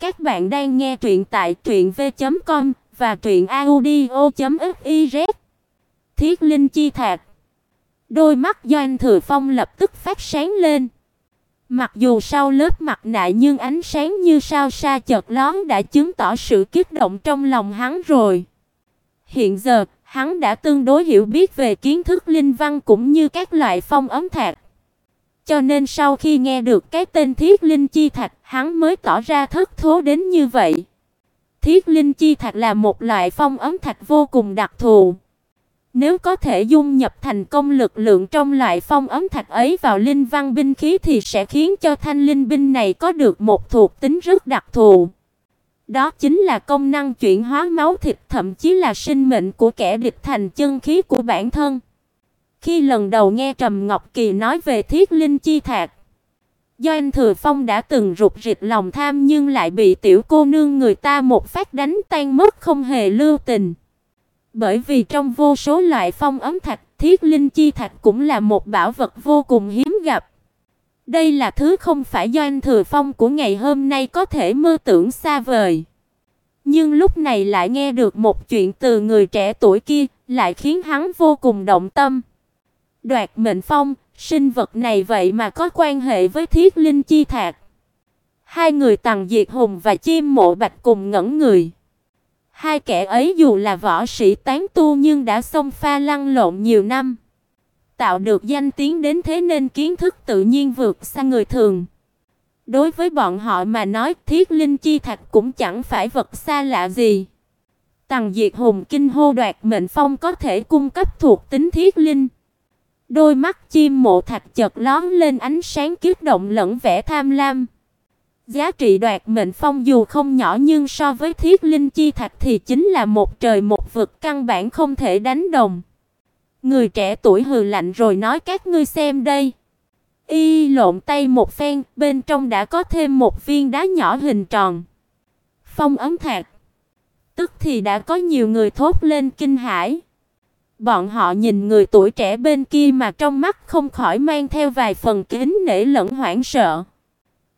Các bạn đang nghe truyện tại truyệnv.com và truyệnaudio.fiz. Thiết Linh chi thạc. Đôi mắt Doanh Thừa Phong lập tức phát sáng lên. Mặc dù sau lớp mặt nạ nhưng ánh sáng như sao sa chợt lóe đã chứng tỏ sự kích động trong lòng hắn rồi. Hiện giờ, hắn đã tương đối hiểu biết về kiến thức linh văn cũng như các loại phong ấm thạch. Cho nên sau khi nghe được cái tên Thiết Linh Chi Thạch, hắn mới tỏ ra thất thố đến như vậy. Thiết Linh Chi Thạch là một loại phong ấm thạch vô cùng đặc thù. Nếu có thể dung nhập thành công lực lượng trong loại phong ấm thạch ấy vào linh văn binh khí thì sẽ khiến cho thanh linh binh này có được một thuộc tính rất đặc thù. Đó chính là công năng chuyển hóa máu thịt thậm chí là sinh mệnh của kẻ địch thành chân khí của bản thân. Khi lần đầu nghe Trầm Ngọc Kỳ nói về Thiết Linh chi thạch, do anh Thừa Phong đã từng rụt rịch lòng tham nhưng lại bị tiểu cô nương người ta một phát đánh tan mất không hề lưu tình. Bởi vì trong vô số loại phong ấm thạch, Thiết Linh chi thạch cũng là một bảo vật vô cùng hiếm gặp. Đây là thứ không phải do anh Thừa Phong của ngày hôm nay có thể mơ tưởng xa vời. Nhưng lúc này lại nghe được một chuyện từ người trẻ tuổi kia, lại khiến hắn vô cùng động tâm. Đoạt mệnh phong, sinh vật này vậy mà có quan hệ với Thiết Linh chi thạc. Hai người Tằng Diệt Hùng và Chim Mộ Bạch cùng ngẩn người. Hai kẻ ấy dù là võ sĩ tán tu nhưng đã xông pha lăn lộn nhiều năm, tạo được danh tiếng đến thế nên kiến thức tự nhiên vượt xa người thường. Đối với bọn họ mà nói, Thiết Linh chi thạch cũng chẳng phải vật xa lạ gì. Tằng Diệt Hùng kinh hô đoạt mệnh phong có thể cung cấp thuộc tính thiết linh. Đôi mắt chim mộ thạch chợt lóe lên ánh sáng kiếp động lẫn vẻ tham lam. Giá trị đoạt mệnh phong dù không nhỏ nhưng so với thiết linh chi thạch thì chính là một trời một vực căn bản không thể đánh đồng. Người trẻ tuổi hừ lạnh rồi nói các ngươi xem đây. Y lộn tay một phen, bên trong đã có thêm một viên đá nhỏ hình tròn. Phong ấm thạch. Tức thì đã có nhiều người thốt lên kinh hãi. Bọn họ nhìn người tuổi trẻ bên kia mà trong mắt không khỏi mang theo vài phần kính nể lẫn hoảng sợ.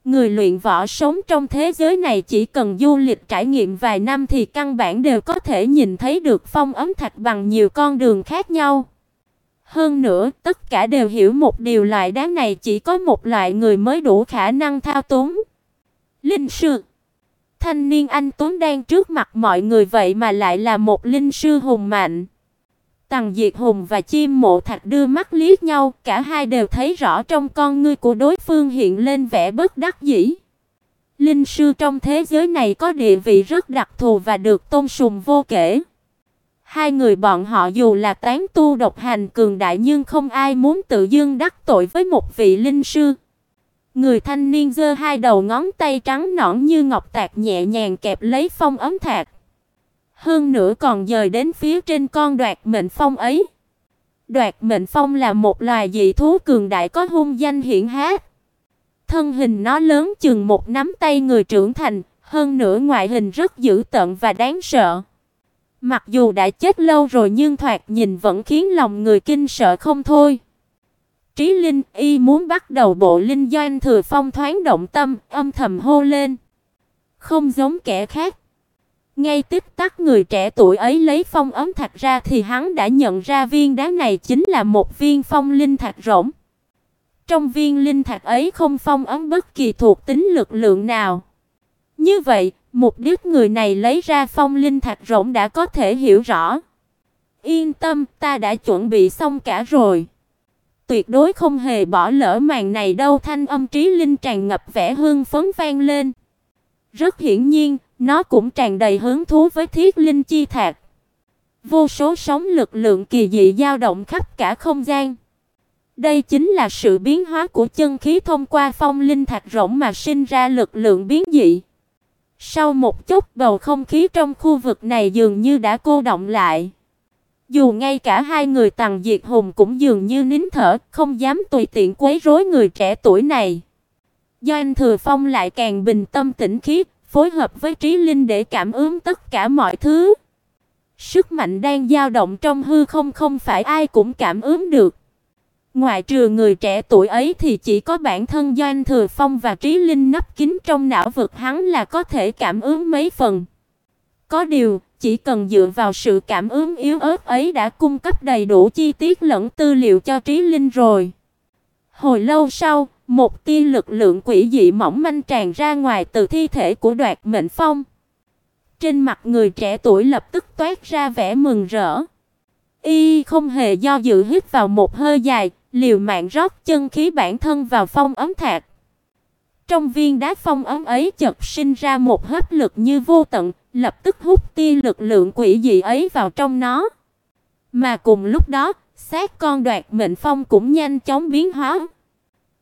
Người luyện võ sống trong thế giới này chỉ cần du lịch trải nghiệm vài năm thì căn bản đều có thể nhìn thấy được phong ấm thạch bằng nhiều con đường khác nhau. Hơn nữa, tất cả đều hiểu một điều loại đá này chỉ có một loại người mới đủ khả năng thao túng. Linh sư Thanh niên anh Tuấn đang trước mặt mọi người vậy mà lại là một linh sư hùng mạnh. Tằng Diệt Hùng và Chim Mộ Thạch đưa mắt liếc nhau, cả hai đều thấy rõ trong con ngươi của đối phương hiện lên vẻ bất đắc dĩ. Linh sư trong thế giới này có địa vị rất đặc thù và được tôn sùng vô kể. Hai người bọn họ dù là tán tu độc hành cường đại nhưng không ai muốn tự dưng đắc tội với một vị linh sư. Người thanh niên giơ hai đầu ngón tay trắng nõn như ngọc tạc nhẹ nhàng kẹp lấy phong ấm thạch hơn nữa còn dời đến phía trên con đoạt mệnh phong ấy. Đoạt mệnh phong là một loài dị thú cường đại có hung danh hiển hách. Thân hình nó lớn chừng một nắm tay người trưởng thành, hơn nữa ngoại hình rất dữ tợn và đáng sợ. Mặc dù đã chết lâu rồi nhưng thoạt nhìn vẫn khiến lòng người kinh sợ không thôi. Trí Linh y muốn bắt đầu bộ linh doanh thừa phong thoáng động tâm, âm thầm hô lên. Không giống kẻ khác, ngay tức tắc người trẻ tuổi ấy lấy phong ấm thạch ra thì hắn đã nhận ra viên đá này chính là một viên phong linh thạch rỗng. Trong viên linh thạch ấy không phong ấm bất kỳ thuộc tính lực lượng nào. Như vậy, mục đích người này lấy ra phong linh thạch rỗng đã có thể hiểu rõ. Yên tâm, ta đã chuẩn bị xong cả rồi. Tuyệt đối không hề bỏ lỡ màn này đâu, thanh âm trí linh tràn ngập vẻ hương phấn vang lên. Rất hiển nhiên, nó cũng tràn đầy hứng thú với Thiết Linh chi thạch. Vô số sóng lực lượng kỳ dị dao động khắp cả không gian. Đây chính là sự biến hóa của chân khí thông qua phong linh thạch rỗng mà sinh ra lực lượng biến dị. Sau một chút bầu không khí trong khu vực này dường như đã cô động lại. Dù ngay cả hai người Tằng Diệt Hùng cũng dường như nín thở, không dám tùy tiện quấy rối người trẻ tuổi này. Do anh Thừa Phong lại càng bình tâm tĩnh khí, phối hợp với trí linh để cảm ứng tất cả mọi thứ. Sức mạnh đang dao động trong hư không không phải ai cũng cảm ứng được. Ngoại trừ người trẻ tuổi ấy thì chỉ có bản thân Doanh Thừa Phong và Trí Linh nấp kín trong não vực hắn là có thể cảm ứng mấy phần. Có điều, chỉ cần dựa vào sự cảm ứng yếu ớt ấy đã cung cấp đầy đủ chi tiết lẫn tư liệu cho Trí Linh rồi. Hồi lâu sau, một tia lực lượng quỷ dị mỏng manh tràn ra ngoài từ thi thể của Đoạt Mệnh Phong. Trên mặt người trẻ tuổi lập tức toát ra vẻ mừng rỡ. Y không hề do dự hít vào một hơi dài, liều mạng rót chân khí bản thân vào phong ấm thạch. Trong viên đá phong ấm ấy chợt sinh ra một hấp lực như vô tận, lập tức hút tia lực lượng quỷ dị ấy vào trong nó. Mà cùng lúc đó, xác con đoạt mệnh phong cũng nhanh chóng biến hóa.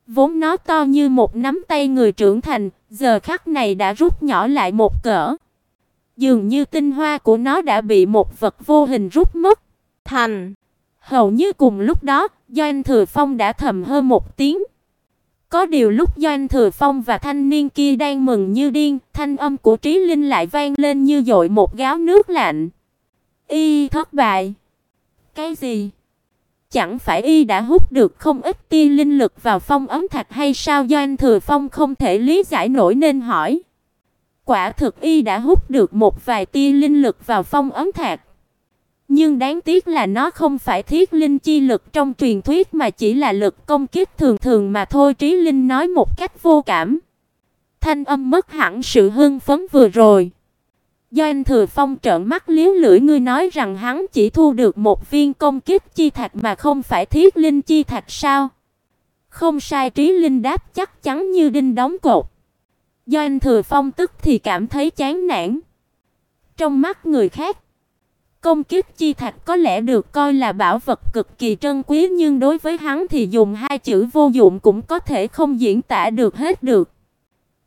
Vốn nó to như một nắm tay người trưởng thành, giờ khắc này đã rút nhỏ lại một cỡ. Dường như tinh hoa của nó đã bị một vật vô hình rút mất. Thành. Hầu như cùng lúc đó, Doanh Thừa Phong đã thầm hơ một tiếng. Có điều lúc Doanh Thừa Phong và thanh niên kia đang mừng như điên, thanh âm của Trí Linh lại vang lên như dội một gáo nước lạnh. Y thất bại. Cái gì? Chẳng phải y đã hút được không ít tia linh lực vào phong ấm thạch hay sao Doanh Thừa Phong không thể lý giải nổi nên hỏi. Quả thực y đã hút được một vài tia linh lực vào phong ấm thạch. Nhưng đáng tiếc là nó không phải thiết linh chi lực trong truyền thuyết mà chỉ là lực công kích thường thường mà thôi, Trí Linh nói một cách vô cảm. Thanh âm mất hẳn sự hưng phấn vừa rồi. Do anh Thừa Phong trợn mắt liếu lưỡi ngươi nói rằng hắn chỉ thu được một viên công kích chi thạch mà không phải thiết linh chi thạch sao? Không sai Trí Linh đáp chắc chắn như đinh đóng cột. Do anh Thừa Phong tức thì cảm thấy chán nản. Trong mắt người khác, công kích chi thạch có lẽ được coi là bảo vật cực kỳ trân quý nhưng đối với hắn thì dùng hai chữ vô dụng cũng có thể không diễn tả được hết được.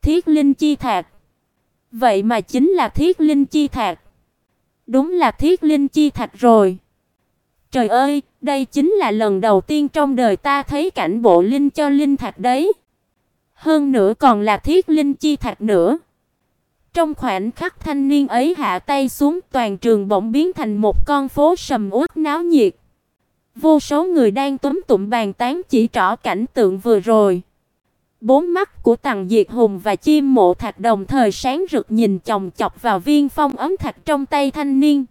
Thiết linh chi thạch Vậy mà chính là thiết linh chi thạch. Đúng là thiết linh chi thạch rồi. Trời ơi, đây chính là lần đầu tiên trong đời ta thấy cảnh bộ linh cho linh thạch đấy. Hơn nữa còn là thiết linh chi thạch nữa. Trong khoảnh khắc thanh niên ấy hạ tay xuống, toàn trường bỗng biến thành một con phố sầm uất náo nhiệt. Vô số người đang túm tụm bàn tán chỉ trỏ cảnh tượng vừa rồi. Bốn mắt của Tằng Diệt Hùng và Chim Mộ Thạch đồng thời sáng rực nhìn chòng chọc vào viên phong ấm thạch trong tay thanh niên.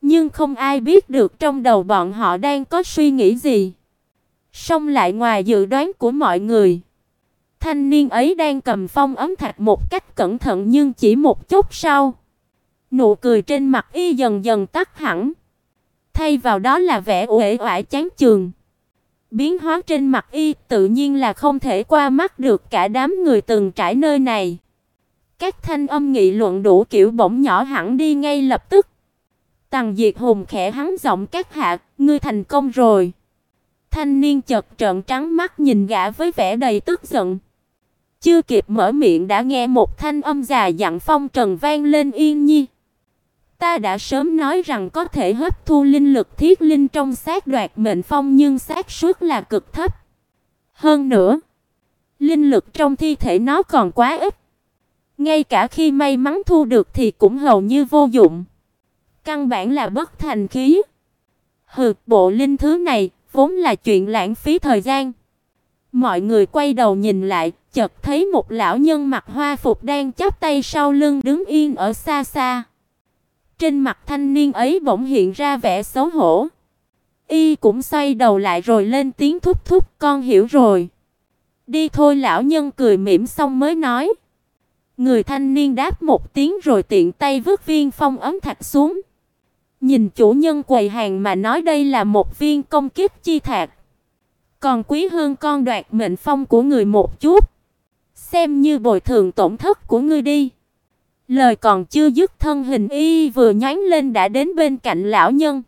Nhưng không ai biết được trong đầu bọn họ đang có suy nghĩ gì. Song lại ngoài dự đoán của mọi người. Thanh niên ấy đang cầm phong ấm thạch một cách cẩn thận nhưng chỉ một chút sau, nụ cười trên mặt y dần dần tắt hẳn. Thay vào đó là vẻ uể oải chán chường. Biến hóa trên mặt y tự nhiên là không thể qua mắt được cả đám người từng trải nơi này. Các thanh âm nghị luận đủ kiểu bỗng nhỏ hẳn đi ngay lập tức. Tằng Diệt Hùng khẽ hắn giọng các hạ, ngươi thành công rồi. Thanh niên chợt trợn trắng mắt nhìn gã với vẻ đầy tức giận. Chưa kịp mở miệng đã nghe một thanh âm già dặn phong trần vang lên yên nhi. Ta đã sớm nói rằng có thể hấp thu linh lực thiết linh trong xác đoạt mệnh phong nhưng xác suất là cực thấp. Hơn nữa, linh lực trong thi thể nó còn quá ít. Ngay cả khi may mắn thu được thì cũng hầu như vô dụng. Căn bản là bất thành khí. Hừ, bộ linh thứ này vốn là chuyện lãng phí thời gian. Mọi người quay đầu nhìn lại, chợt thấy một lão nhân mặc hoa phục đang chắp tay sau lưng đứng yên ở xa xa. Trên mặt thanh niên ấy bỗng hiện ra vẻ xấu hổ. Y cũng xoay đầu lại rồi lên tiếng thúc thúc, con hiểu rồi. Đi thôi lão nhân cười mỉm xong mới nói. Người thanh niên đáp một tiếng rồi tiện tay vứt viên phong ấm thạch xuống. Nhìn chủ nhân quầy hàng mà nói đây là một viên công kiếp chi thạch. Còn quý hơn con đoạt mệnh phong của người một chút. Xem như bồi thường tổn thất của ngươi đi. Lời còn chưa dứt thân hình y vừa nhánh lên đã đến bên cạnh lão nhân.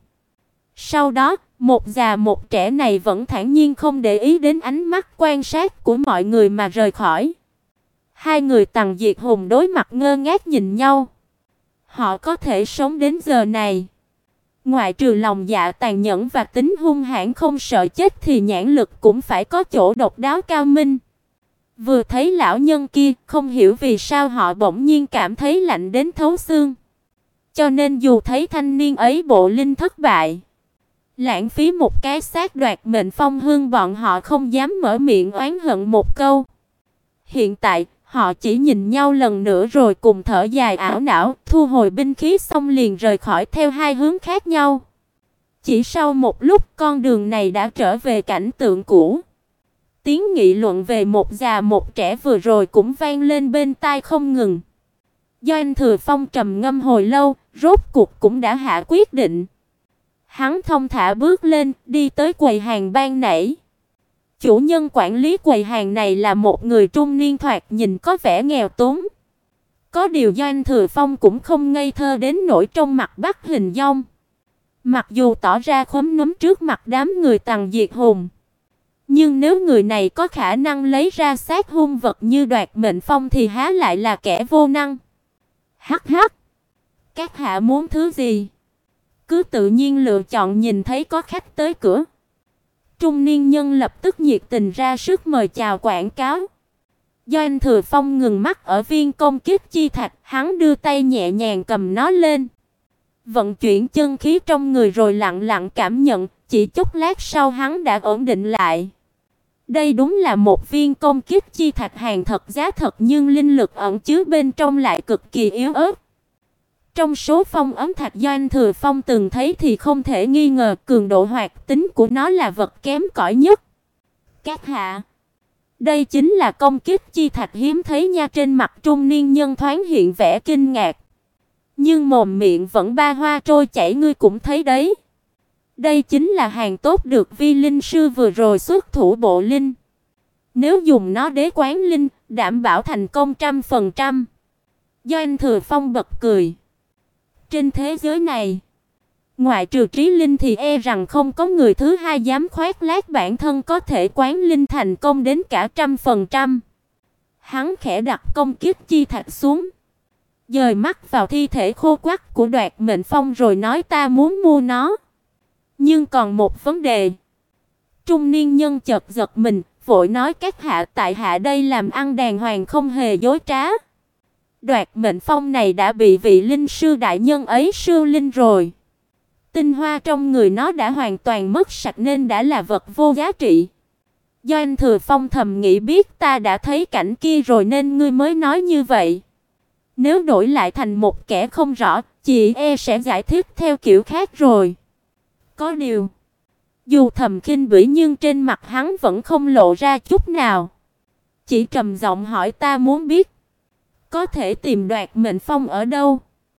Sau đó, một già một trẻ này vẫn thản nhiên không để ý đến ánh mắt quan sát của mọi người mà rời khỏi. Hai người Tằng Diệt Hùng đối mặt ngơ ngác nhìn nhau. Họ có thể sống đến giờ này, ngoại trừ lòng dạ tàn nhẫn và tính hung hãn không sợ chết thì nhãn lực cũng phải có chỗ độc đáo cao minh. Vừa thấy lão nhân kia, không hiểu vì sao họ bỗng nhiên cảm thấy lạnh đến thấu xương. Cho nên dù thấy thanh niên ấy bộ linh thất bại, Lãng phí một cái xác đoạt mệnh phong hương bọn họ không dám mở miệng oán hận một câu. Hiện tại, họ chỉ nhìn nhau lần nữa rồi cùng thở dài ảo não, thu hồi binh khí xong liền rời khỏi theo hai hướng khác nhau. Chỉ sau một lúc con đường này đã trở về cảnh tượng cũ. Tiếng nghị luận về một già một trẻ vừa rồi cũng vang lên bên tai không ngừng. Do anh Thừa Phong trầm ngâm hồi lâu, rốt cuộc cũng đã hạ quyết định. Hắn thông thả bước lên, đi tới quầy hàng ban nãy. Chủ nhân quản lý quầy hàng này là một người trung niên thoạt nhìn có vẻ nghèo túng. Có điều do anh Thừa Phong cũng không ngây thơ đến nỗi trong mặt bắt hình dong. Mặc dù tỏ ra khóm núm trước mặt đám người tàn diệt hùng, nhưng nếu người này có khả năng lấy ra xác hung vật như đoạt mệnh phong thì há lại là kẻ vô năng. Hắc hắc. Các hạ muốn thứ gì? Cứ tự nhiên lựa chọn nhìn thấy có khách tới cửa. Trung niên nhân lập tức nhiệt tình ra sức mời chào quảng cáo. Do anh Thừa Phong ngừng mắt ở viên công kiếp chi thạch, hắn đưa tay nhẹ nhàng cầm nó lên. Vận chuyển chân khí trong người rồi lặng lặng cảm nhận, chỉ chút lát sau hắn đã ổn định lại. Đây đúng là một viên công kiếp chi thạch hàng thật giá thật nhưng linh lực ẩn chứa bên trong lại cực kỳ yếu ớt. Trong số phong ấm thạch do anh Thừa Phong từng thấy thì không thể nghi ngờ cường độ hoạt tính của nó là vật kém cỏi nhất. Các hạ, đây chính là công kiếp chi thạch hiếm thấy nha trên mặt trung niên nhân thoáng hiện vẻ kinh ngạc. Nhưng mồm miệng vẫn ba hoa trôi chảy ngươi cũng thấy đấy. Đây chính là hàng tốt được Vi linh sư vừa rồi xuất thủ bộ linh. Nếu dùng nó đế quán linh, đảm bảo thành công trăm phần trăm. doanh Thừa Phong bật cười. Trên thế giới này, ngoại trừ Trí Linh thì e rằng không có người thứ hai dám khoác lác bản thân có thể quán linh thành công đến cả trăm phần trăm. Hắn khẽ đặt công kiếp chi thạch xuống, dời mắt vào thi thể khô quắc của Đoạt Mệnh Phong rồi nói ta muốn mua nó. Nhưng còn một vấn đề. Trung niên nhân chợt giật mình, vội nói các hạ tại hạ đây làm ăn đàng hoàng không hề dối trá. Đoạt mệnh phong này đã bị vị linh sư đại nhân ấy sư linh rồi. Tinh hoa trong người nó đã hoàn toàn mất sạch nên đã là vật vô giá trị. Do anh Thừa Phong thầm nghĩ biết ta đã thấy cảnh kia rồi nên ngươi mới nói như vậy. Nếu đổi lại thành một kẻ không rõ, chị e sẽ giải thích theo kiểu khác rồi. Có điều, dù thầm khinh bỉ nhưng trên mặt hắn vẫn không lộ ra chút nào. Chỉ trầm giọng hỏi ta muốn biết có thể tìm đoạt mệnh phong ở đâu?